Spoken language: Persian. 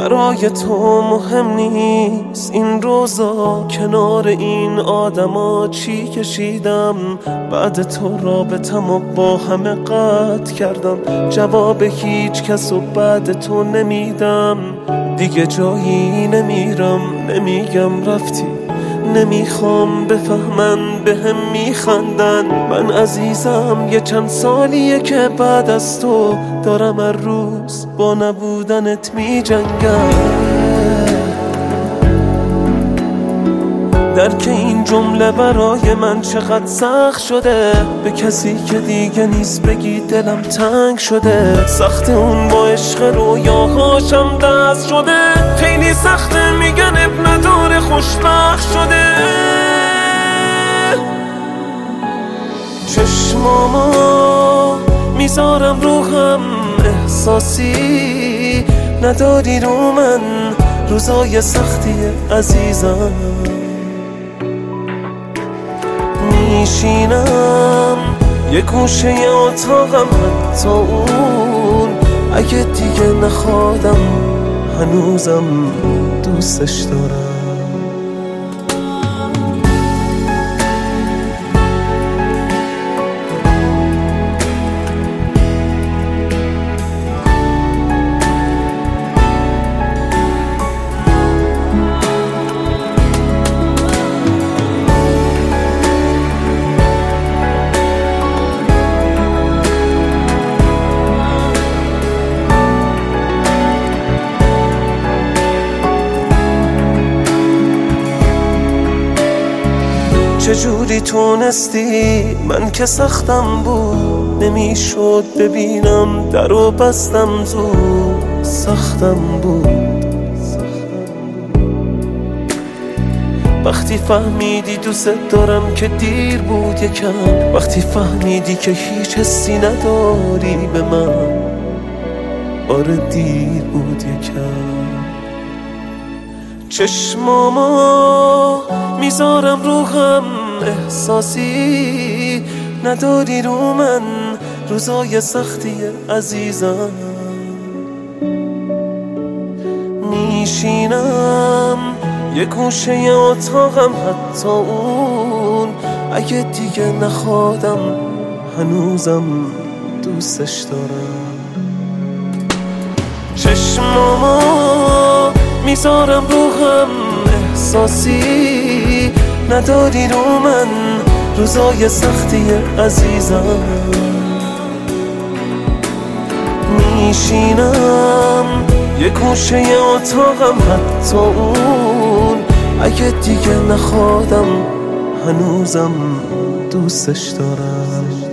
برای تو مهم نیست. این روزا کنار این آدما چی کشیدم؟ بعد تو رابطم و با همه قطع کردم. جواب هیچ کس و بعد تو نمیدم. دیگه جایی نمیرم. نمیگم رفتی. نمی‌خوام بفهمن به هم میخندن. من عزیزم یه چند سالیه که بعد از تو دارم هر روز با نبودنت میجنگم. درک این جمله برای من چقدر سخت شده به کسی که دیگه نیست بگی دلم تنگ شده. سخت اون با عشق رویاهاشم دست شده. خیلی سخته میگن خوشبخت شده. چشمامو می‌ذارم رو احساسی نداری رو من. روزای سختی عزیزم. میشینم یه گوشه اتاقم حتی اون. اگه دیگه نخوادم هنوزم دوستش دارم. چجوری تونستی؟ من که سختم بود نمی‌شد ببینم در و بستم زود. سختم بود. وقتی فهمیدی دوست دارم که دیر بود یکم وقتی فهمیدی که هیچ حسی نداری به من آره دیر بود یکم. چشمامو می‌ذارم رو هم احساسی. نداری رو من روزای سختی عزیزم. میشینم یه گوشه اتاقم حتی اون. اگه دیگه نخوادم هنوزم دوستش دارم. چشمامو می‌ذارم رو احساسی. نداری رو من روزای سختی عزیزم. میشینم. یه گوشه اتاقم حتی اون. اگه دیگه نخوادم هنوزم دوستش دارم.